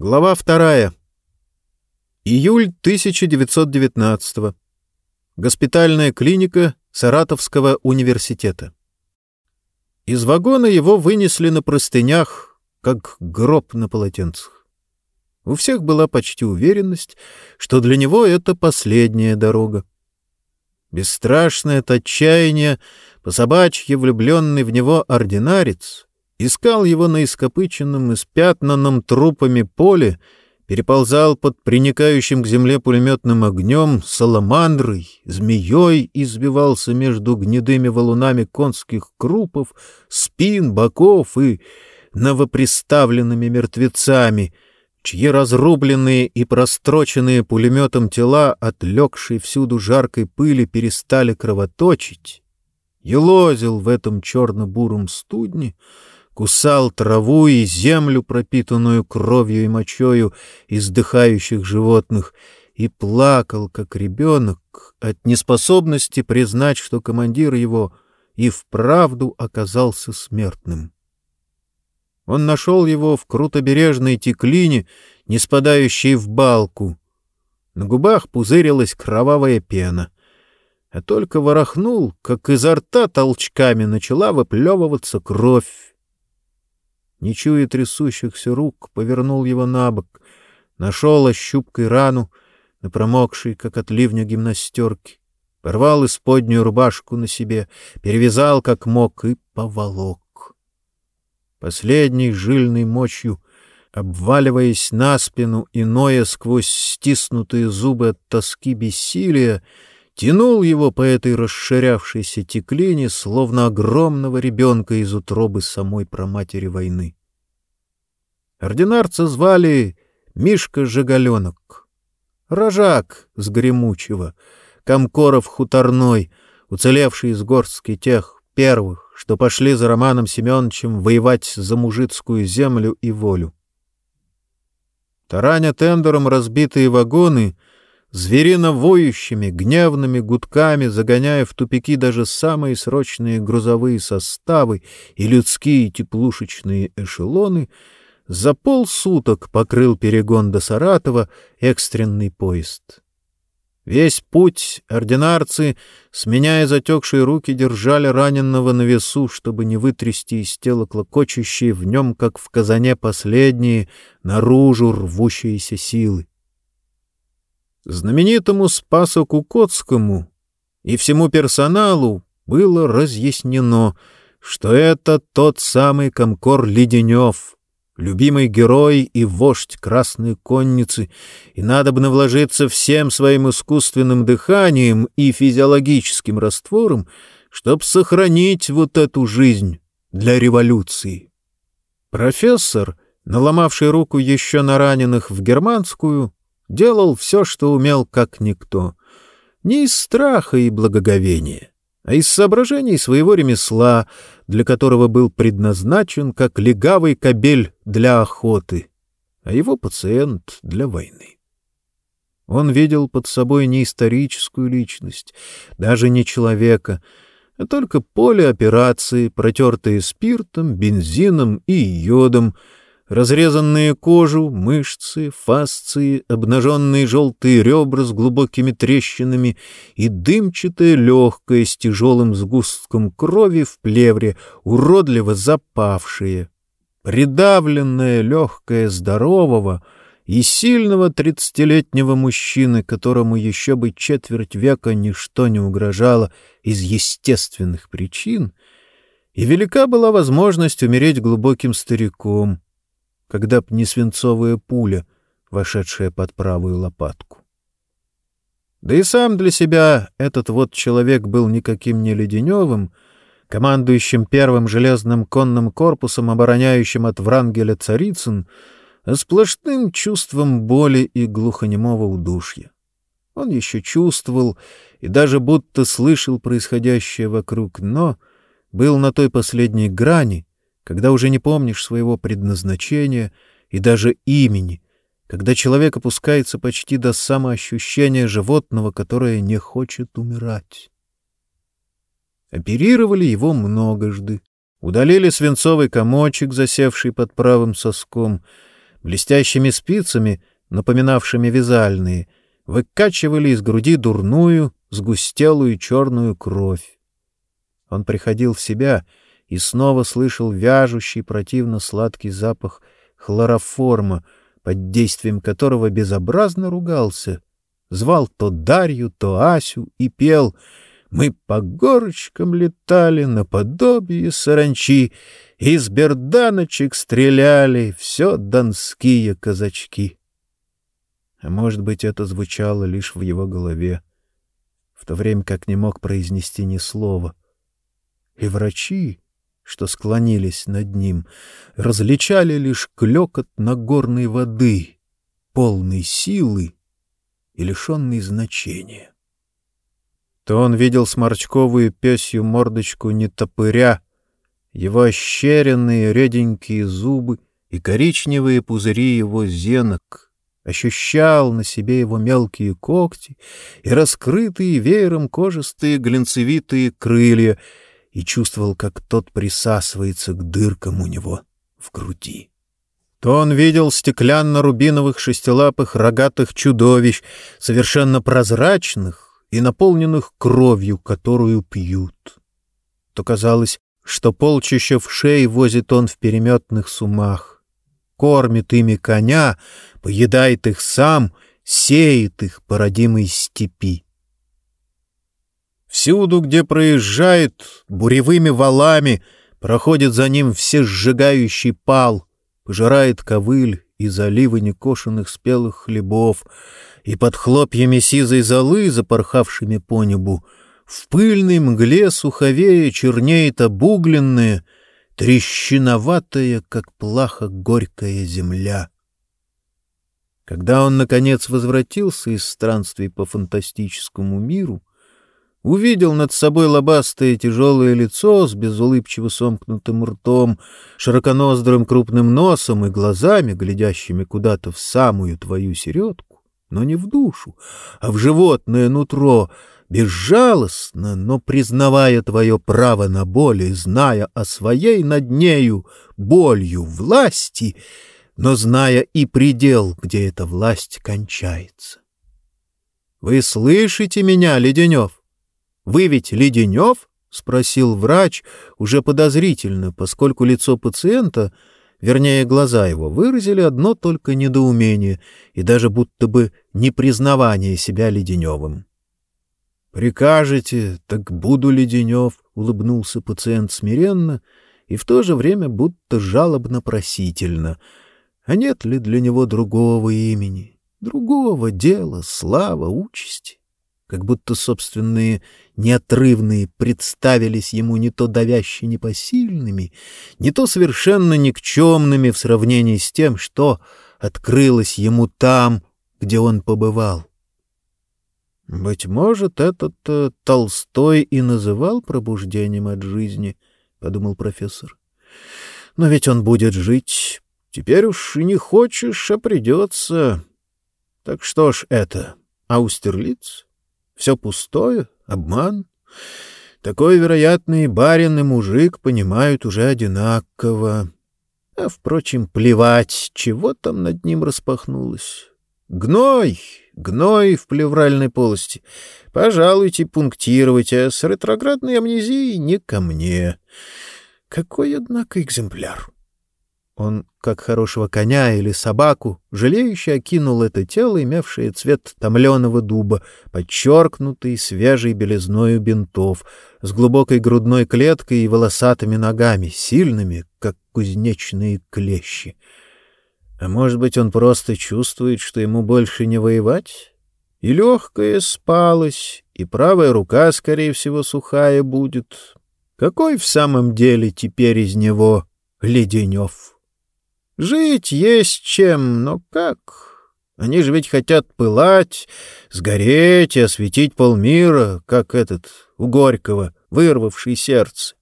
Глава вторая. Июль 1919 Госпитальная клиника Саратовского университета. Из вагона его вынесли на простынях, как гроб на полотенцах. У всех была почти уверенность, что для него это последняя дорога. Бесстрашное от отчаяния, по собачьи влюбленный в него ординарец искал его на ископыченном и спятнанном трупами поле, переползал под приникающим к земле пулеметным огнем, саламандрой, змеей избивался между гнедыми валунами конских крупов, спин, боков и новоприставленными мертвецами, чьи разрубленные и простроченные пулеметом тела, отлегшие всюду жаркой пыли, перестали кровоточить, елозил в этом черно-буром студне, кусал траву и землю, пропитанную кровью и мочою издыхающих животных, и плакал, как ребенок, от неспособности признать, что командир его и вправду оказался смертным. Он нашел его в крутобережной теклине, не спадающей в балку. На губах пузырилась кровавая пена — а только ворохнул, как изо рта толчками начала выплевываться кровь не чуя трясущихся рук, повернул его на бок, нашел ощупкой рану, на промокшей, как от ливня гимнастерки, порвал исподнюю рубашку на себе, перевязал как мог и поволок. Последней жильной мощью, обваливаясь на спину и ноя сквозь стиснутые зубы от тоски бессилия, тянул его по этой расширявшейся теклине, словно огромного ребенка из утробы самой проматери войны. Ординарца звали Мишка Жигаленок. Рожак с Гремучего, Комкоров хуторной, уцелевший из горстки тех первых, что пошли за Романом Семеновичем воевать за мужицкую землю и волю. Тараня тендером разбитые вагоны — зверино воющими, гневными гудками, загоняя в тупики даже самые срочные грузовые составы и людские теплушечные эшелоны, за полсуток покрыл перегон до Саратова экстренный поезд. Весь путь ординарцы, сменяя затекшие руки, держали раненного на весу, чтобы не вытрясти из тела клокочущие в нем, как в казане последние, наружу рвущиеся силы. Знаменитому Спасу Кукотскому и всему персоналу было разъяснено, что это тот самый комкор Леденев, любимый герой и вождь Красной Конницы, и надо бы вложиться всем своим искусственным дыханием и физиологическим раствором, чтобы сохранить вот эту жизнь для революции. Профессор, наломавший руку еще на раненых в германскую, делал все, что умел, как никто. Не из страха и благоговения, а из соображений своего ремесла, для которого был предназначен как легавый кобель для охоты, а его пациент для войны. Он видел под собой не историческую личность, даже не человека, а только поле операции, протертое спиртом, бензином и йодом, разрезанные кожу, мышцы, фасции, обнаженные желтые ребра с глубокими трещинами и дымчатое легкое с тяжелым сгустком крови в плевре, уродливо запавшие. Придавленное легкое здорового и сильного тридцатилетнего мужчины, которому еще бы четверть века ничто не угрожало из естественных причин, и велика была возможность умереть глубоким стариком — когда б не свинцовая пуля, вошедшая под правую лопатку. Да и сам для себя этот вот человек был никаким не Леденевым, командующим первым железным конным корпусом, обороняющим от Врангеля Царицын, а сплошным чувством боли и глухонемого удушья. Он еще чувствовал и даже будто слышал происходящее вокруг, но был на той последней грани, когда уже не помнишь своего предназначения и даже имени, когда человек опускается почти до самоощущения животного, которое не хочет умирать. Оперировали его многожды, удалили свинцовый комочек, засевший под правым соском, блестящими спицами, напоминавшими вязальные, выкачивали из груди дурную, сгустелую черную кровь. Он приходил в себя и снова слышал вяжущий противно сладкий запах хлороформа, под действием которого безобразно ругался. Звал то Дарью, то Асю и пел «Мы по горочкам летали наподобие саранчи, из берданочек стреляли все донские казачки». А может быть, это звучало лишь в его голове, в то время как не мог произнести ни слова. И врачи, что склонились над ним, различали лишь клёкот нагорной воды, полной силы и лишенной значения. То он видел сморчковую пёсью мордочку нетопыря, его ощеренные реденькие зубы и коричневые пузыри его зенок, ощущал на себе его мелкие когти и раскрытые веером кожистые глинцевитые крылья — и чувствовал, как тот присасывается к дыркам у него в груди. То он видел стеклянно-рубиновых шестилапых рогатых чудовищ, совершенно прозрачных и наполненных кровью, которую пьют. То казалось, что полчища вшей возит он в переметных сумах, кормит ими коня, поедает их сам, сеет их по родимой степи. Всюду, где проезжает, буревыми валами проходит за ним все сжигающий пал, пожирает ковыль и заливы некошенных спелых хлебов, и под хлопьями сизой золы, запорхавшими по небу, в пыльной мгле суховее чернеет обугленная, трещиноватая, как плаха горькая земля. Когда он, наконец, возвратился из странствий по фантастическому миру, увидел над собой лобастое тяжелое лицо с безулыбчиво сомкнутым ртом, широконоздрым крупным носом и глазами, глядящими куда-то в самую твою середку, но не в душу, а в животное нутро, безжалостно, но признавая твое право на боль и зная о своей над нею болью власти, но зная и предел, где эта власть кончается. Вы слышите меня, Леденев? Вы ведь Леденев? — спросил врач уже подозрительно, поскольку лицо пациента, вернее, глаза его, выразили одно только недоумение и даже будто бы непризнавание себя Леденевым. — Прикажете, так буду Леденев, — улыбнулся пациент смиренно и в то же время будто жалобно-просительно. А нет ли для него другого имени, другого дела, слава, участи? как будто собственные неотрывные представились ему не то давяще непосильными, не то совершенно никчемными в сравнении с тем, что открылось ему там, где он побывал. Быть может, этот э, Толстой и называл пробуждением от жизни, — подумал профессор. Но ведь он будет жить. Теперь уж и не хочешь, а придется. Так что ж это, Аустерлиц? Все пустое, обман. Такой, вероятно, и барин, и мужик понимают уже одинаково. А, впрочем, плевать, чего там над ним распахнулось. Гной, гной в плевральной полости. Пожалуйте пунктировать, а с ретроградной амнезией не ко мне. Какой, однако, экземпляр! Он, как хорошего коня или собаку, жалеюще окинул это тело, имевшее цвет томленого дуба, подчеркнутый свежей белизною бинтов, с глубокой грудной клеткой и волосатыми ногами, сильными, как кузнечные клещи. А может быть, он просто чувствует, что ему больше не воевать? И легкая спалась, и правая рука, скорее всего, сухая будет. Какой в самом деле теперь из него Леденев? Жить есть чем, но как? Они же ведь хотят пылать, сгореть и осветить полмира, как этот у Горького, вырвавший сердце.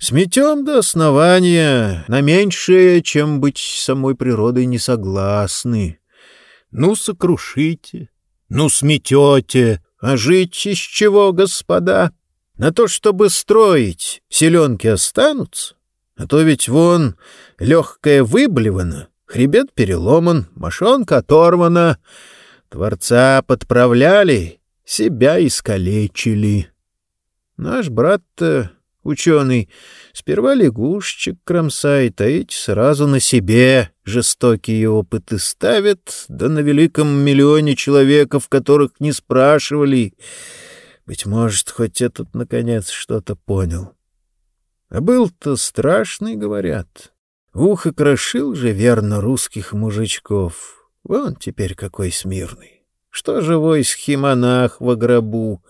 Сметем до основания, на меньшее, чем быть самой природой не согласны. Ну, сокрушите, ну, сметете, а жить из чего, господа? На то, чтобы строить, селенки останутся? А то ведь вон легкая выблевана, Хребет переломан, мошонка оторвана. Творца подправляли, себя искалечили. Наш брат-то, ученый, сперва лягушечек кромсает, а эти сразу на себе жестокие опыты ставят, да на великом миллионе человеков, которых не спрашивали. Быть может, хоть этот, наконец, что-то понял. А был-то страшный, говорят. Ухо крошил же верно русских мужичков. Вон теперь какой смирный. Что живой схимонах во гробу?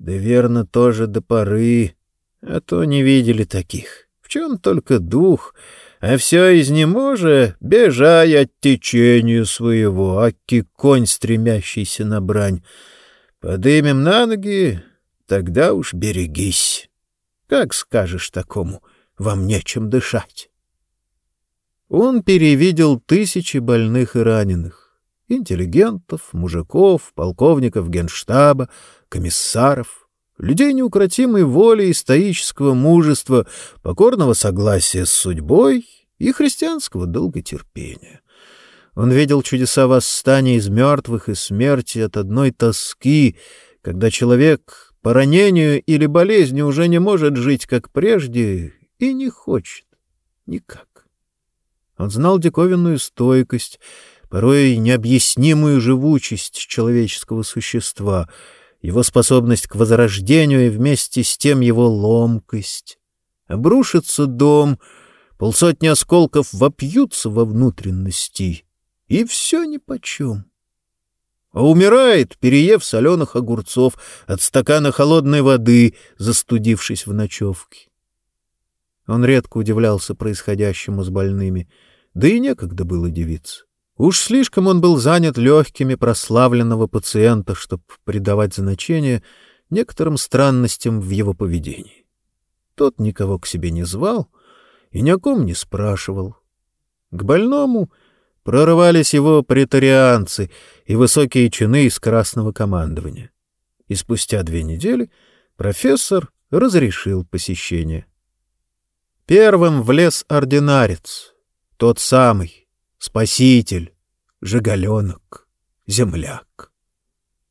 Да верно тоже до поры, а то не видели таких. В чем только дух, а все из изнеможе, бежай от течению своего, аки конь, стремящийся на брань. Подымем на ноги, тогда уж берегись. Как скажешь такому, вам нечем дышать? Он перевидел тысячи больных и раненых, интеллигентов, мужиков, полковников генштаба, комиссаров, людей неукротимой воли и стоического мужества, покорного согласия с судьбой и христианского долготерпения. Он видел чудеса восстания из мертвых и смерти от одной тоски, когда человек по ранению или болезни уже не может жить, как прежде, и не хочет никак. Он знал диковинную стойкость, порой необъяснимую живучесть человеческого существа — его способность к возрождению и вместе с тем его ломкость. Обрушится дом, полсотни осколков вопьются во внутренности, и все нипочем. А умирает, переев соленых огурцов от стакана холодной воды, застудившись в ночевке. Он редко удивлялся происходящему с больными, да и некогда было дивиться. Уж слишком он был занят легкими прославленного пациента, чтобы придавать значение некоторым странностям в его поведении. Тот никого к себе не звал и ни о ком не спрашивал. К больному прорывались его претарианцы и высокие чины из красного командования. И спустя две недели профессор разрешил посещение. Первым влез ординарец, тот самый, спаситель, жигаленок, земляк.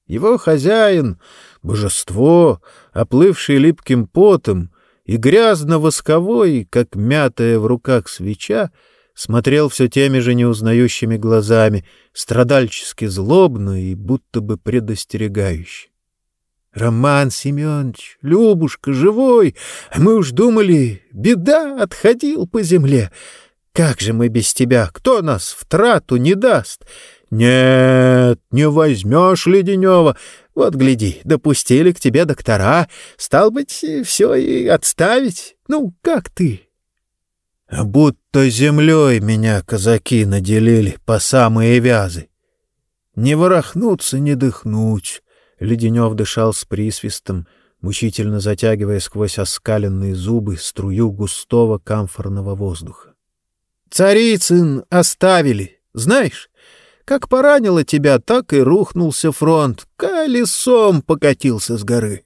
Его хозяин, божество, оплывший липким потом и грязно-восковой, как мятая в руках свеча, смотрел все теми же неузнающими глазами, страдальчески злобно и будто бы предостерегающе. — Роман Семенович, Любушка, живой! А мы уж думали, беда отходил по земле. Как же мы без тебя? Кто нас в трату не даст? Нет, не возьмешь Леденева. Вот, гляди, допустили к тебе доктора. Стал быть, все и отставить. Ну, как ты? Будто землей меня казаки наделили по самые вязы. Не ворохнуться, не дыхнуть. Леденев дышал с присвистом, мучительно затягивая сквозь оскаленные зубы струю густого камфорного воздуха. Царицын оставили, знаешь? Как поранило тебя, так и рухнулся фронт, колесом покатился с горы.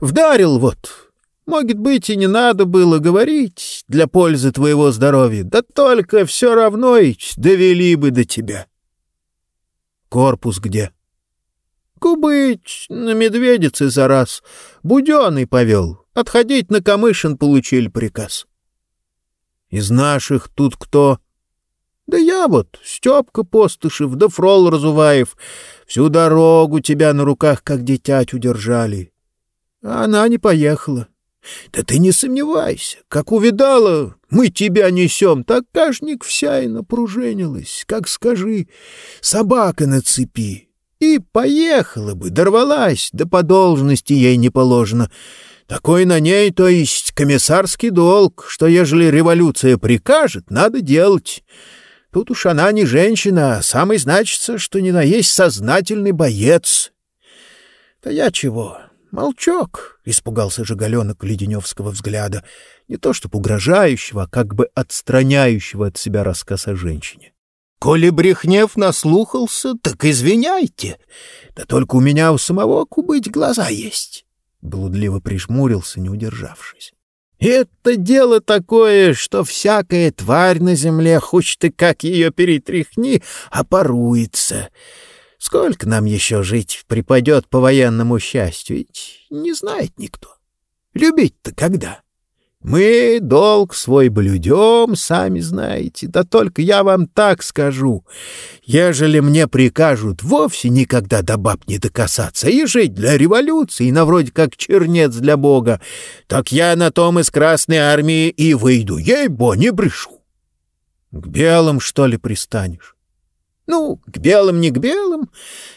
Вдарил вот. Может быть, и не надо было говорить для пользы твоего здоровья, да только все равно и довели бы до тебя. Корпус где? Кубыть на медведице за раз. Буденный повел. Отходить на Камышин получили приказ. Из наших тут кто? Да я вот, Степка Постышев, да Фрол Разуваев. Всю дорогу тебя на руках, как дитять, удержали. А она не поехала. Да ты не сомневайся, как увидала, мы тебя несем, так кашник вся и напружинилась, как скажи, собака на цепи. И поехала бы, дорвалась, да по должности ей не положено. Такой на ней, то есть комиссарский долг, что ежели революция прикажет, надо делать. Тут уж она не женщина, а самый значится, что не на есть сознательный боец. Да я чего? Молчок, — испугался Жигаленок Леденевского взгляда, не то чтоб угрожающего, а как бы отстраняющего от себя рассказ о женщине. Коли Брехнев наслухался, так извиняйте. Да только у меня у самого кубыть глаза есть. Блудливо прижмурился, не удержавшись. Это дело такое, что всякая тварь на земле, хоть ты как ее перетряхни, опоруется. Сколько нам еще жить припадет по военному счастью, ведь не знает никто. Любить-то когда? Мы долг свой блюдем, сами знаете. Да только я вам так скажу. Ежели мне прикажут вовсе никогда до баб не докасаться и жить для революции, на вроде как чернец для Бога, так я на том из Красной Армии и выйду. Ей-бо, не брешу. К белым, что ли, пристанешь? Ну, к белым не к белым,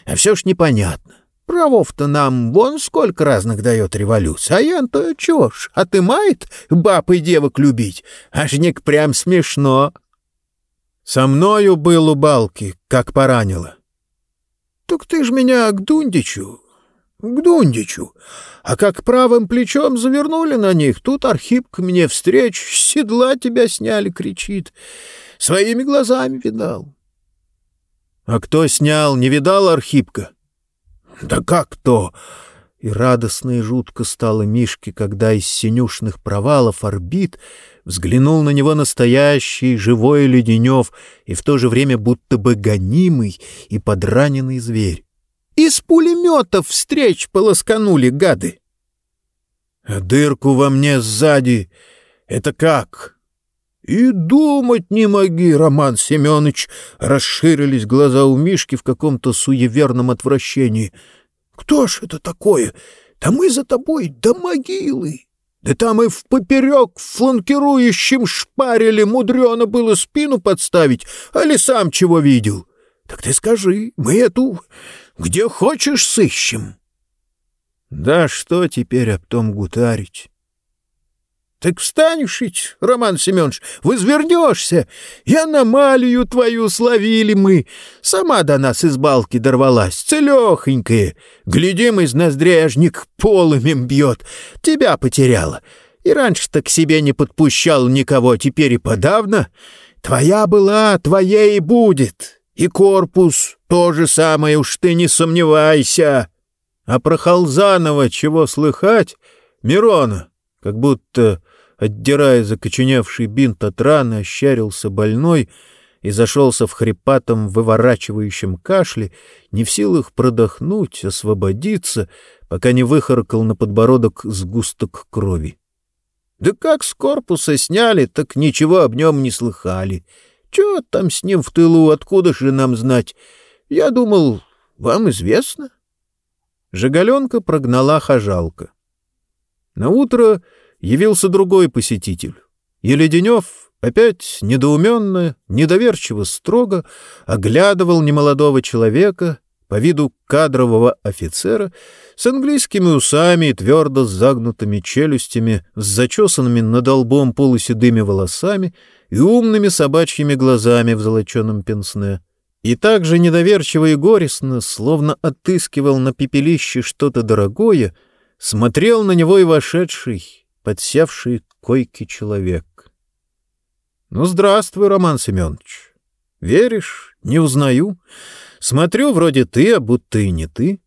а все ж непонятно. Правов-то нам вон сколько разных дает революция, а я-то чего ж, отымает баб и девок любить, аж не прям смешно. Со мною был у балки, как поранило. Так ты ж меня к Дундичу, к Дундичу. А как правым плечом завернули на них, тут Архип к мне встреч, седла тебя сняли, кричит. Своими глазами видал. А кто снял, не видал Архипка? Да как то? И радостно и жутко стало Мишке, когда из синюшных провалов орбит взглянул на него настоящий живой Леденев и в то же время будто бы гонимый и подраненный зверь. Из пулеметов встреч полосканули гады. А дырку во мне сзади — это как? «И думать не моги, Роман Семенович!» — расширились глаза у Мишки в каком-то суеверном отвращении. «Кто ж это такое? Да мы за тобой до могилы!» Да там и в поперек фланкирующим шпарили, мудрено было спину подставить, а ли сам чего видел? Так ты скажи, мы эту где хочешь сыщем. Да что теперь об том гутарить? Так встанешь Роман Семенович, возвернешься, и аномалию твою словили мы. Сама до нас из балки дорвалась, целехонькая. Глядим, из ноздрей ажник полымем бьет. Тебя потеряла. И раньше-то к себе не подпущал никого, теперь и подавно. Твоя была, твоей и будет. И корпус то же самое, уж ты не сомневайся. А про Халзанова чего слыхать? Мирона, как будто отдирая закоченевший бинт от раны, ощерился больной и зашелся в хрипатом выворачивающем кашле, не в силах продохнуть, освободиться, пока не выхаркал на подбородок сгусток крови. Да как с корпуса сняли, так ничего об нем не слыхали. Чего там с ним в тылу, откуда же нам знать? Я думал, вам известно. Жигаленка прогнала хожалка. На утро явился другой посетитель. И Леденев опять недоуменно, недоверчиво строго оглядывал немолодого человека, по виду кадрового офицера, с английскими усами и твердо загнутыми челюстями, с зачесанными над лбом полуседыми волосами и умными собачьими глазами в золоченом пенсне. И так же недоверчиво и горестно, словно отыскивал на пепелище что-то дорогое, смотрел на него и вошедший, подсевший к койке человек. — Ну, здравствуй, Роман Семенович. Веришь? Не узнаю. Смотрю, вроде ты, а будто и не ты.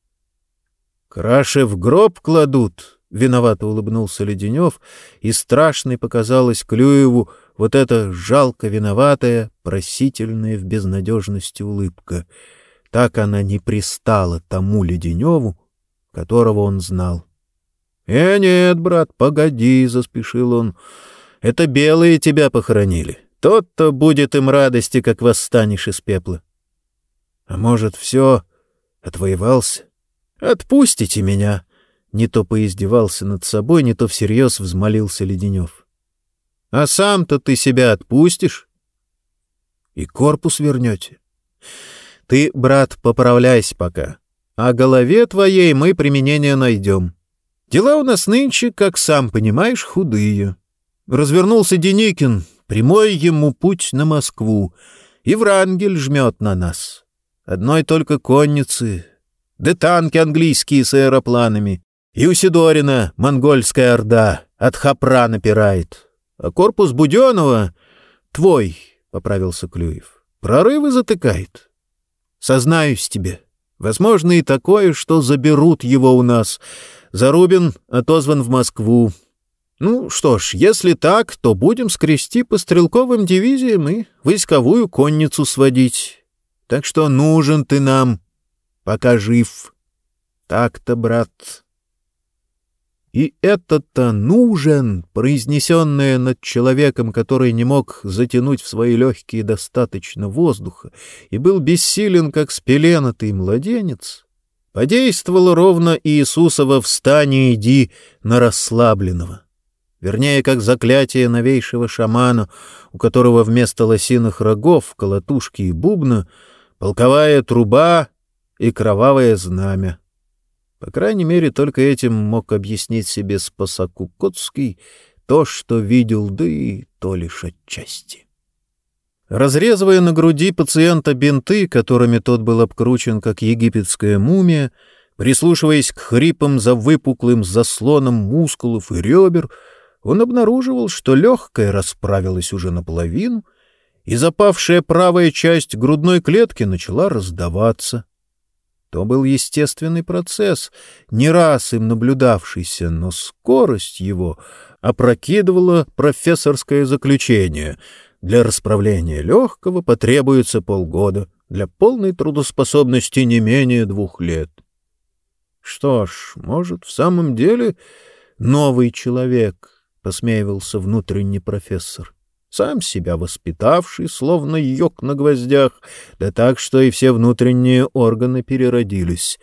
— Краши в гроб кладут, — виновато улыбнулся Леденев, и страшной показалась Клюеву вот эта жалко виноватая, просительная в безнадежности улыбка. Так она не пристала тому Леденеву, которого он знал. «Э, нет, брат, погоди», — заспешил он. «Это белые тебя похоронили. Тот-то будет им радости, как восстанешь из пепла». «А может, все отвоевался? Отпустите меня!» Не то поиздевался над собой, не то всерьез взмолился Леденев. «А сам-то ты себя отпустишь?» «И корпус вернете?» «Ты, брат, поправляйся пока, а голове твоей мы применение найдем». Дела у нас нынче, как сам понимаешь, худые. Развернулся Деникин, прямой ему путь на Москву, и Врангель жмет на нас. Одной только конницы, да танки английские с аэропланами, и у Сидорина монгольская орда от Хапра напирает. А корпус Буденова — твой, — поправился Клюев, — прорывы затыкает. Сознаюсь тебе, возможно и такое, что заберут его у нас — Зарубин отозван в Москву. Ну что ж, если так, то будем скрести по стрелковым дивизиям и войсковую конницу сводить. Так что нужен ты нам, пока жив. Так-то, брат. И это-то нужен, произнесенное над человеком, который не мог затянуть в свои легкие достаточно воздуха и был бессилен, как спеленатый младенец, подействовало ровно Иисусово «Встань и иди» на расслабленного вернее, как заклятие новейшего шамана, у которого вместо лосиных рогов, колотушки и бубна полковая труба и кровавое знамя. По крайней мере, только этим мог объяснить себе Спасакукотский то, что видел, да и то лишь отчасти. Разрезывая на груди пациента бинты, которыми тот был обкручен, как египетская мумия, прислушиваясь к хрипам за выпуклым заслоном мускулов и ребер, он обнаруживал, что легкая расправилась уже наполовину, и запавшая правая часть грудной клетки начала раздаваться. То был естественный процесс, не раз им наблюдавшийся, но скорость его опрокидывала профессорское заключение. Для расправления легкого потребуется полгода, для полной трудоспособности не менее двух лет. Что ж, может, в самом деле новый человек — посмеивался внутренний профессор. Сам себя воспитавший, словно йог на гвоздях, да так, что и все внутренние органы переродились.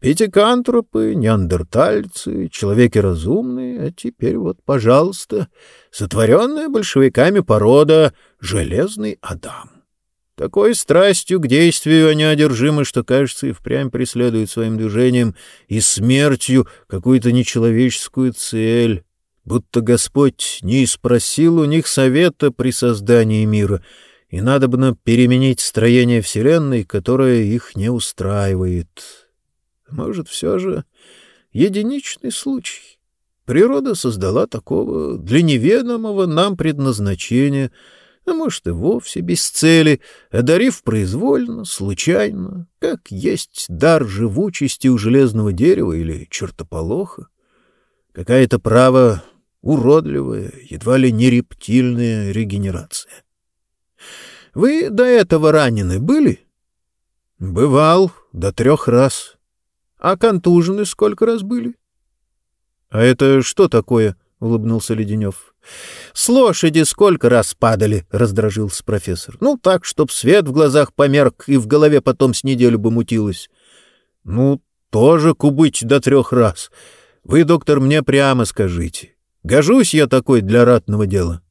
Пятикантропы, неандертальцы, человеки разумные, а теперь вот, пожалуйста, сотворенная большевиками порода «Железный Адам». Такой страстью к действию они одержимы, что, кажется, и впрямь преследуют своим движением и смертью какую-то нечеловеческую цель будто Господь не спросил у них совета при создании мира, и надобно переменить строение Вселенной, которое их не устраивает. Может, все же единичный случай. Природа создала такого для неведомого нам предназначения, а может и вовсе без цели, одарив произвольно, случайно, как есть дар живучести у железного дерева или чертополоха. Какая-то право уродливая, едва ли не рептильная регенерация. Вы до этого ранены были? Бывал до трех раз. А контужены сколько раз были? А это что такое? — улыбнулся Леденев. — С лошади сколько раз падали, — раздражился профессор. — Ну, так, чтоб свет в глазах померк и в голове потом с неделю бы мутилось. — Ну, тоже кубыть до трех раз. Вы, доктор, мне прямо скажите. Гожусь я такой для ратного дела.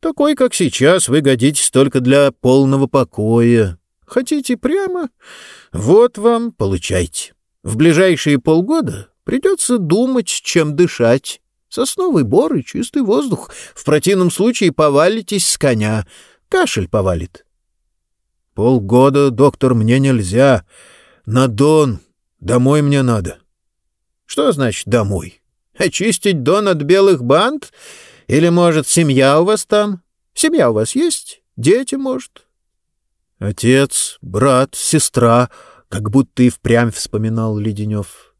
Такой, как сейчас, вы годитесь только для полного покоя. Хотите прямо? Вот вам, получайте. В ближайшие полгода придется думать, чем дышать. Сосновый бор и чистый воздух. В противном случае повалитесь с коня. Кашель повалит. Полгода, доктор, мне нельзя. На Дон. Домой мне надо. Что значит «домой»? Очистить дон от белых банд? Или, может, семья у вас там? Семья у вас есть? Дети, может? Отец, брат, сестра, как будто и впрямь вспоминал Леденев.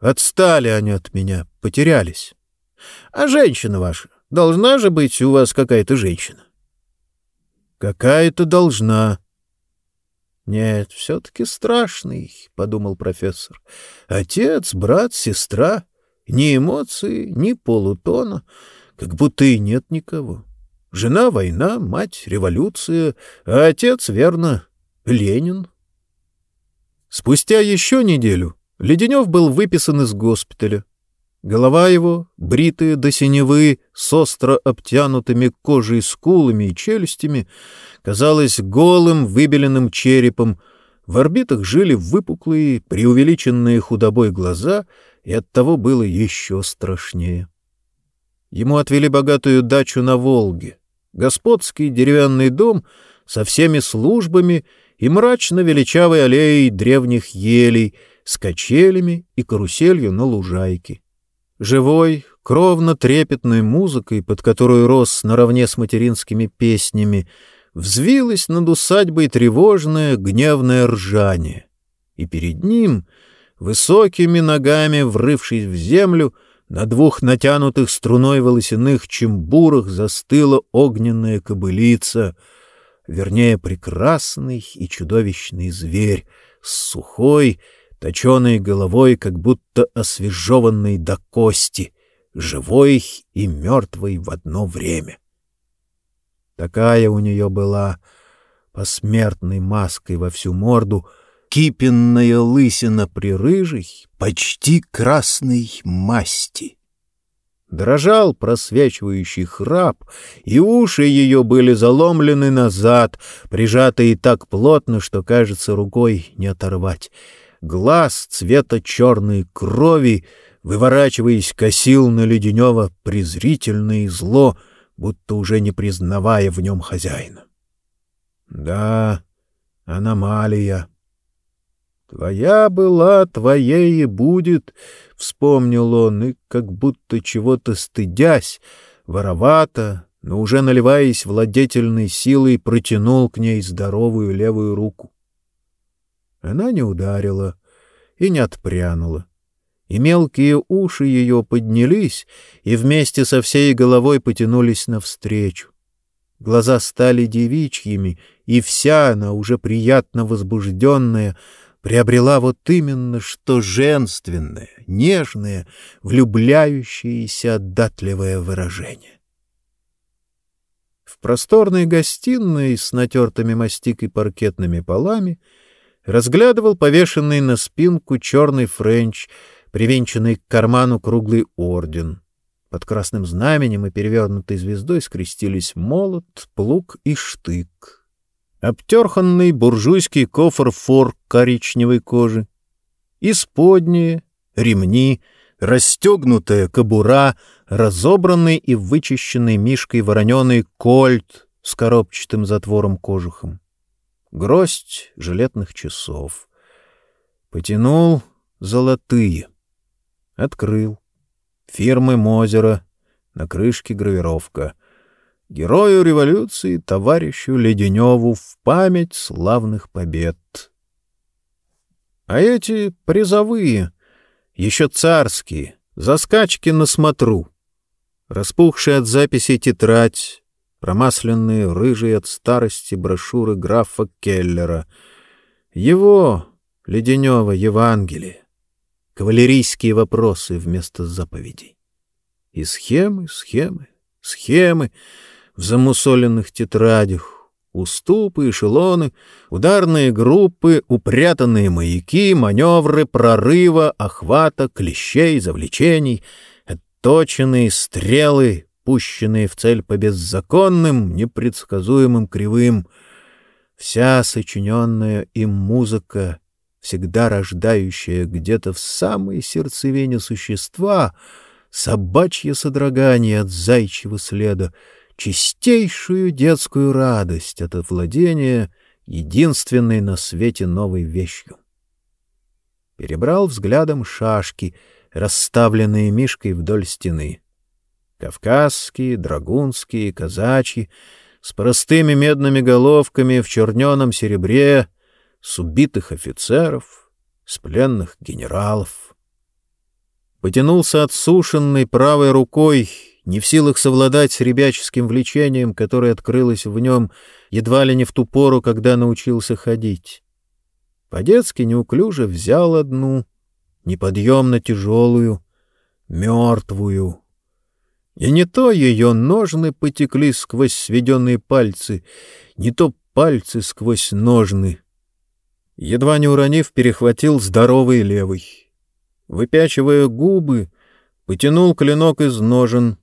Отстали они от меня, потерялись. А женщина ваша? Должна же быть у вас какая-то женщина? Какая-то должна. Нет, все-таки страшный, — подумал профессор. Отец, брат, сестра — ни эмоций, ни полутона, как будто и нет никого. Жена — война, мать — революция, а отец, верно, Ленин. Спустя еще неделю Леденев был выписан из госпиталя. Голова его, бритая до синевы, с остро обтянутыми кожей скулами и челюстями, казалась голым выбеленным черепом, в орбитах жили выпуклые, преувеличенные худобой глаза — и оттого было еще страшнее. Ему отвели богатую дачу на Волге, господский деревянный дом со всеми службами и мрачно-величавой аллеей древних елей с качелями и каруселью на лужайке. Живой, кровно-трепетной музыкой, под которую рос наравне с материнскими песнями, взвилось над усадьбой тревожное, гневное ржание. И перед ним — высокими ногами врывшись в землю, на двух натянутых струной волосяных чембурах застыла огненная кобылица, вернее, прекрасный и чудовищный зверь с сухой, точеной головой, как будто освежеванной до кости, живой и мертвой в одно время. Такая у нее была посмертной маской во всю морду — кипенная лысина при рыжей, почти красной масти. Дрожал просвечивающий храп, и уши ее были заломлены назад, прижатые так плотно, что, кажется, рукой не оторвать. Глаз цвета черной крови, выворачиваясь, косил на Леденева презрительное зло, будто уже не признавая в нем хозяина. Да, аномалия. «Твоя была, твоей и будет», — вспомнил он, и, как будто чего-то стыдясь, воровато, но уже наливаясь владетельной силой, протянул к ней здоровую левую руку. Она не ударила и не отпрянула, и мелкие уши ее поднялись и вместе со всей головой потянулись навстречу. Глаза стали девичьими, и вся она, уже приятно возбужденная, приобрела вот именно что женственное, нежное, влюбляющееся отдатливое выражение. В просторной гостиной с натертыми мастикой паркетными полами разглядывал повешенный на спинку черный френч, привинченный к карману круглый орден. Под красным знаменем и перевернутой звездой скрестились молот, плуг и штык обтерханный буржуйский кофр-фор коричневой кожи, исподнее, ремни, расстегнутая кобура, разобранный и вычищенный мишкой вороненый кольт с коробчатым затвором кожухом, гроздь жилетных часов. Потянул золотые. Открыл. Фирмы Мозера. На крышке гравировка герою революции товарищу Леденеву в память славных побед. А эти призовые, еще царские, заскачки на смотру, распухшие от записи тетрадь, промасленные рыжие от старости брошюры графа Келлера, его, Леденева, Евангелие, кавалерийские вопросы вместо заповедей. И схемы, схемы, схемы, в замусоленных тетрадях, уступы, эшелоны, ударные группы, упрятанные маяки, маневры прорыва, охвата, клещей, завлечений, отточенные стрелы, пущенные в цель по беззаконным, непредсказуемым кривым. Вся сочиненная им музыка, всегда рождающая где-то в самой сердцевине существа, собачье содрогание от зайчьего следа — чистейшую детскую радость от владения единственной на свете новой вещью. Перебрал взглядом шашки, расставленные мишкой вдоль стены. Кавказские, драгунские, казачьи, с простыми медными головками в черненом серебре, с убитых офицеров, с пленных генералов. Потянулся отсушенной правой рукой не в силах совладать с ребяческим влечением, которое открылось в нем едва ли не в ту пору, когда научился ходить. По-детски неуклюже взял одну, неподъемно тяжелую, мертвую. И не то ее ножны потекли сквозь сведенные пальцы, не то пальцы сквозь ножны. Едва не уронив, перехватил здоровый левый. Выпячивая губы, потянул клинок из ножен,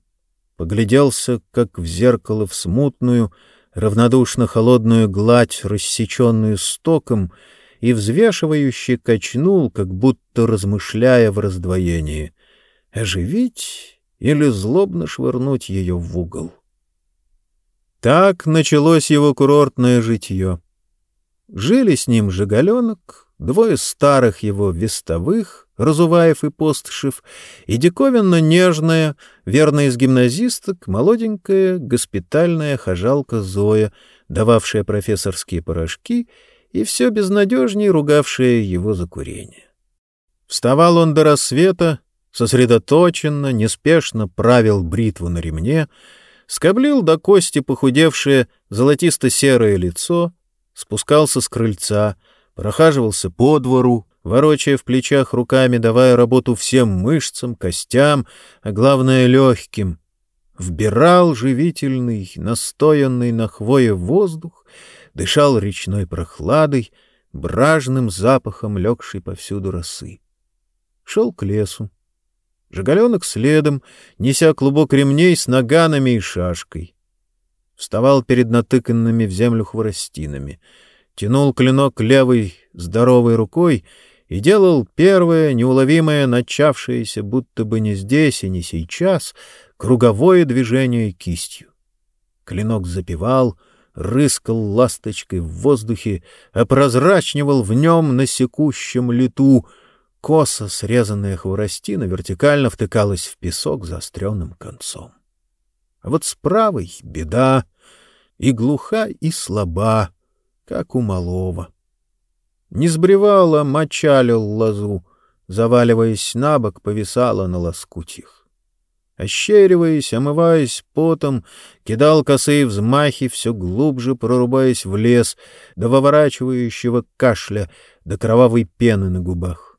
погляделся, как в зеркало, в смутную, равнодушно холодную гладь, рассеченную стоком, и взвешивающе качнул, как будто размышляя в раздвоении. Оживить или злобно швырнуть ее в угол? Так началось его курортное житье. Жили с ним Жигаленок, двое старых его вестовых, Разуваев и Постышев, и диковинно нежная, верная из гимназисток, молоденькая госпитальная хожалка Зоя, дававшая профессорские порошки и все безнадежнее ругавшая его за курение. Вставал он до рассвета, сосредоточенно, неспешно правил бритву на ремне, скоблил до кости похудевшее золотисто-серое лицо, спускался с крыльца, прохаживался по двору, ворочая в плечах руками, давая работу всем мышцам, костям, а главное — легким. Вбирал живительный, настоянный на хвое воздух, дышал речной прохладой, бражным запахом легшей повсюду росы. Шел к лесу. Жигаленок следом, неся клубок ремней с наганами и шашкой. Вставал перед натыканными в землю хворостинами, тянул клинок левой здоровой рукой и делал первое, неуловимое, начавшееся будто бы не здесь и не сейчас, круговое движение кистью. Клинок запевал, рыскал ласточкой в воздухе, опрозрачнивал в нем на секущем лету. Косо срезанная хворостина вертикально втыкалась в песок заостренным концом. А вот с правой беда, и глуха, и слаба, как у малого. Не сбривала, мочалил лозу, заваливаясь на бок, повисала на лоскутьях. Ощериваясь, омываясь потом, кидал косые взмахи, все глубже прорубаясь в лес, до выворачивающего кашля, до кровавой пены на губах.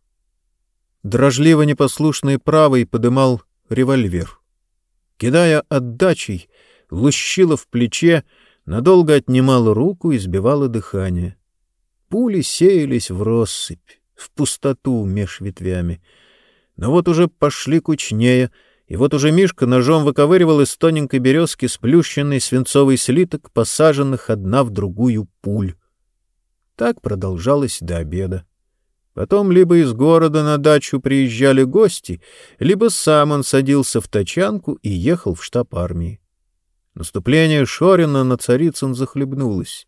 Дрожливо непослушный правый подымал револьвер. Кидая отдачей, лущила в плече, надолго отнимала руку и сбивала дыхание. Пули сеялись в россыпь, в пустоту меж ветвями. Но вот уже пошли кучнее, и вот уже Мишка ножом выковыривал из тоненькой березки сплющенный свинцовый слиток, посаженных одна в другую пуль. Так продолжалось до обеда. Потом либо из города на дачу приезжали гости, либо сам он садился в тачанку и ехал в штаб армии. Наступление Шорина на Царицын захлебнулось.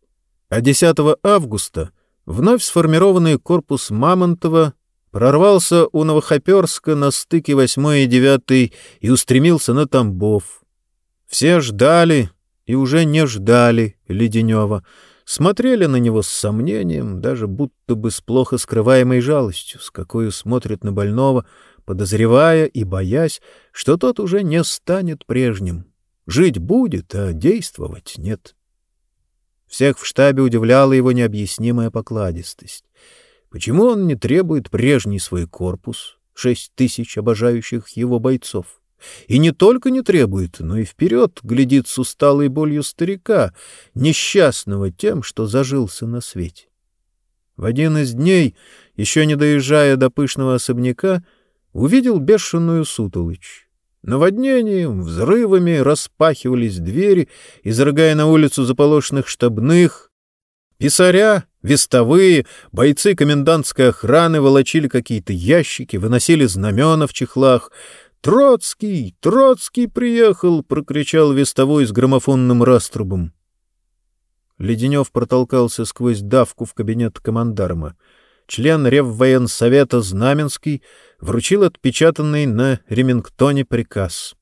А 10 августа Вновь сформированный корпус Мамонтова прорвался у Новохоперска на стыке 8 и 9 и устремился на Тамбов. Все ждали и уже не ждали Леденева, смотрели на него с сомнением, даже будто бы с плохо скрываемой жалостью, с какой смотрят на больного, подозревая и боясь, что тот уже не станет прежним. Жить будет, а действовать нет. Всех в штабе удивляла его необъяснимая покладистость. Почему он не требует прежний свой корпус, шесть тысяч обожающих его бойцов? И не только не требует, но и вперед глядит с усталой болью старика, несчастного тем, что зажился на свете. В один из дней, еще не доезжая до пышного особняка, увидел бешеную сутолочь. Наводнением, взрывами распахивались двери, изрыгая на улицу заполошенных штабных. Писаря, вестовые, бойцы комендантской охраны волочили какие-то ящики, выносили знамена в чехлах. «Троцкий! Троцкий приехал!» — прокричал вестовой с граммофонным раструбом. Леденев протолкался сквозь давку в кабинет командарма — член Реввоенсовета Знаменский вручил отпечатанный на Ремингтоне приказ.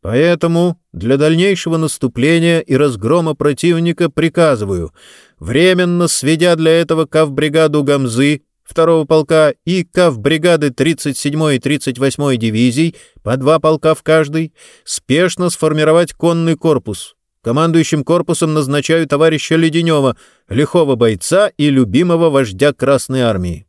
Поэтому для дальнейшего наступления и разгрома противника приказываю, временно сведя для этого кавбригаду Гамзы второго полка и кавбригады 37-й и 38-й дивизий, по два полка в каждой, спешно сформировать конный корпус, Командующим корпусом назначаю товарища Леденева, лихого бойца и любимого вождя Красной Армии.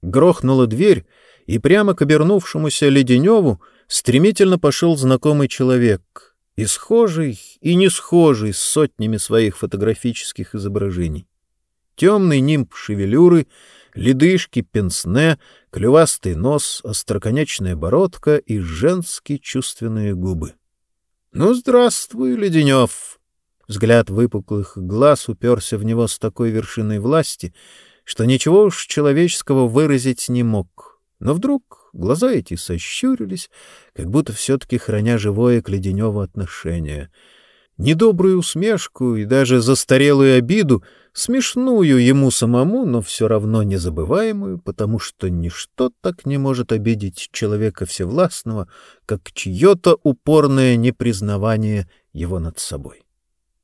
Грохнула дверь, и прямо к обернувшемуся Леденеву стремительно пошел знакомый человек, и схожий, и не схожий с сотнями своих фотографических изображений. Темный нимб шевелюры, ледышки, пенсне, клювастый нос, остроконечная бородка и женские чувственные губы. «Ну, здравствуй, Леденев!» Взгляд выпуклых глаз уперся в него с такой вершиной власти, что ничего уж человеческого выразить не мог. Но вдруг глаза эти сощурились, как будто все-таки храня живое к Леденеву отношение — недобрую усмешку и даже застарелую обиду, смешную ему самому, но все равно незабываемую, потому что ничто так не может обидеть человека всевластного, как чье-то упорное непризнавание его над собой.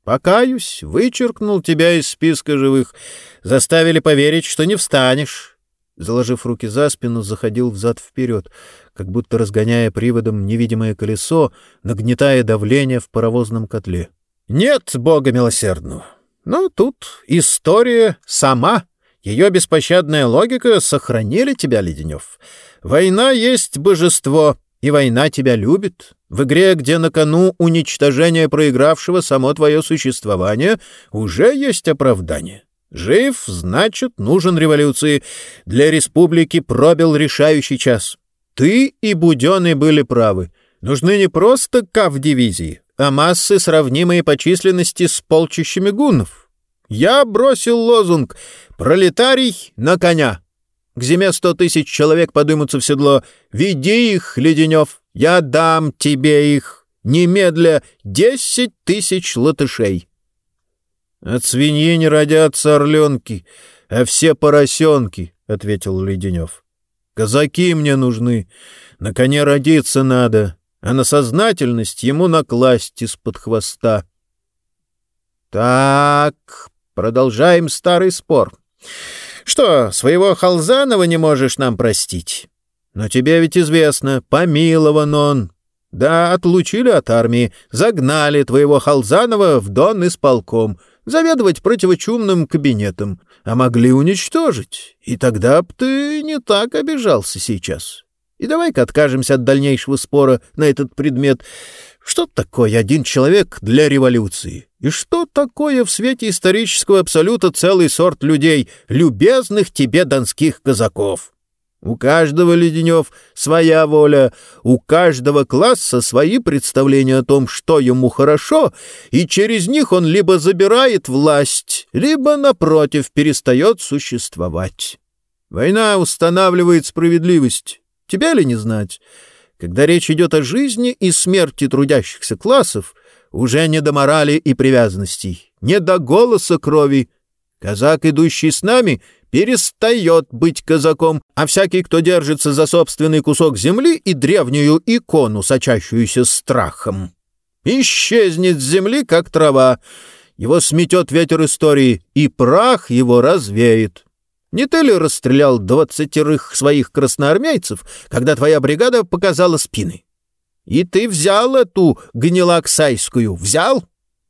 «Покаюсь, вычеркнул тебя из списка живых, заставили поверить, что не встанешь». Заложив руки за спину, заходил взад-вперед, как будто разгоняя приводом невидимое колесо, нагнетая давление в паровозном котле. «Нет Бога милосердного. Но тут история сама. Ее беспощадная логика сохранили тебя, Леденев. Война есть божество, и война тебя любит. В игре, где на кону уничтожение проигравшего само твое существование, уже есть оправдание. Жив, значит, нужен революции. Для республики пробил решающий час. Ты и Буденный были правы. Нужны не просто кав-дивизии, а массы, сравнимые по численности с полчищами гуннов. Я бросил лозунг «Пролетарий на коня». К зиме сто тысяч человек подымутся в седло. Веди их, Леденев, я дам тебе их. Немедля десять тысяч латышей. От свиньи не родятся орленки, а все поросенки, — ответил Леденев. Казаки мне нужны, на коне родиться надо, а на сознательность ему накласть из-под хвоста. Так, продолжаем старый спор. Что, своего Халзанова не можешь нам простить? Но тебе ведь известно, помилован он. Да, отлучили от армии, загнали твоего Халзанова в Дон исполком, заведовать противочумным кабинетом, а могли уничтожить, и тогда б ты не так обижался сейчас. И давай-ка откажемся от дальнейшего спора на этот предмет. Что такое один человек для революции? И что такое в свете исторического абсолюта целый сорт людей, любезных тебе донских казаков? У каждого Леденев своя воля, у каждого класса свои представления о том, что ему хорошо, и через них он либо забирает власть, либо, напротив, перестает существовать. Война устанавливает справедливость. Тебя ли не знать? Когда речь идет о жизни и смерти трудящихся классов, уже не до морали и привязанностей, не до голоса крови. Казак, идущий с нами — перестает быть казаком, а всякий, кто держится за собственный кусок земли и древнюю икону, сочащуюся страхом, исчезнет с земли, как трава. Его сметет ветер истории, и прах его развеет. Не ты ли расстрелял двадцатерых своих красноармейцев, когда твоя бригада показала спины? И ты взял эту гнилаксайскую, взял?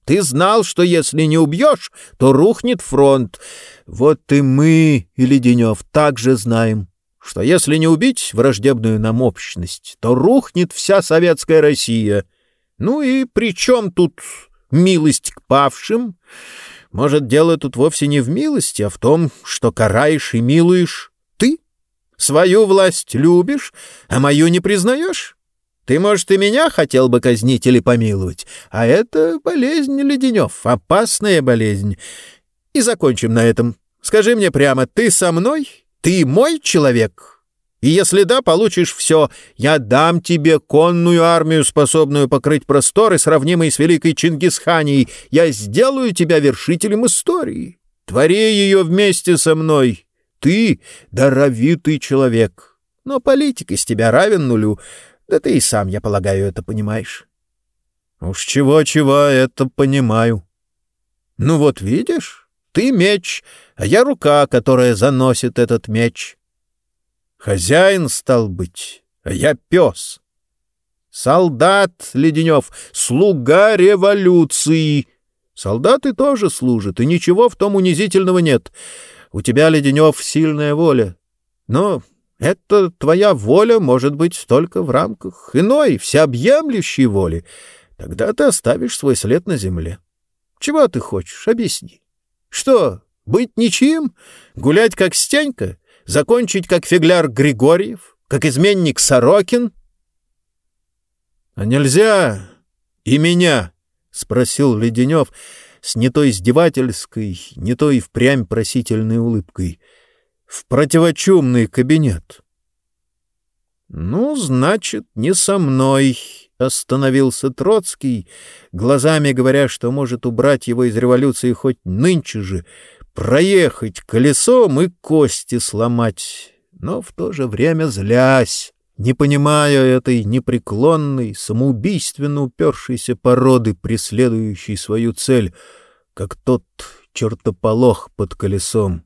Ты знал, что если не убьешь, то рухнет фронт. Вот и мы, и Леденев, также знаем, что если не убить враждебную нам общность, то рухнет вся советская Россия. Ну и при чем тут милость к павшим? Может, дело тут вовсе не в милости, а в том, что караешь и милуешь ты? Свою власть любишь, а мою не признаешь? Ты, может, и меня хотел бы казнить или помиловать, а это болезнь, Леденев, опасная болезнь. И закончим на этом. Скажи мне прямо, ты со мной? Ты мой человек? И если да, получишь все. Я дам тебе конную армию, способную покрыть просторы, сравнимые с великой Чингисханией. Я сделаю тебя вершителем истории. Твори ее вместе со мной. Ты — даровитый человек. Но политик из тебя равен нулю. Да ты и сам, я полагаю, это понимаешь. Уж чего-чего, это понимаю. Ну вот видишь, ты меч, а я рука, которая заносит этот меч. Хозяин стал быть, а я пес. Солдат, Леденев, слуга революции. Солдаты тоже служат, и ничего в том унизительного нет. У тебя, Леденев, сильная воля. Но это твоя воля может быть только в рамках иной, всеобъемлющей воли. Тогда ты оставишь свой след на земле. Чего ты хочешь? Объясни. Что, быть ничьим? Гулять как Стенька? Закончить как фигляр Григорьев? Как изменник Сорокин? — А нельзя и меня? — спросил Леденев с не то издевательской, не то и впрямь просительной улыбкой — в противочумный кабинет. «Ну, значит, не со мной», — остановился Троцкий, глазами говоря, что может убрать его из революции хоть нынче же, проехать колесом и кости сломать, но в то же время злясь, не понимая этой непреклонной, самоубийственно упершейся породы, преследующей свою цель, как тот чертополох под колесом.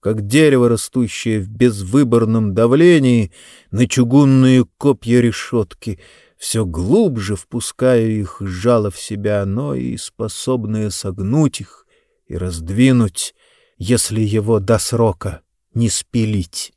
Как дерево, растущее в безвыборном давлении на чугунные копья решетки, все глубже впуская их жало в себя, но и способное согнуть их и раздвинуть, если его до срока не спилить.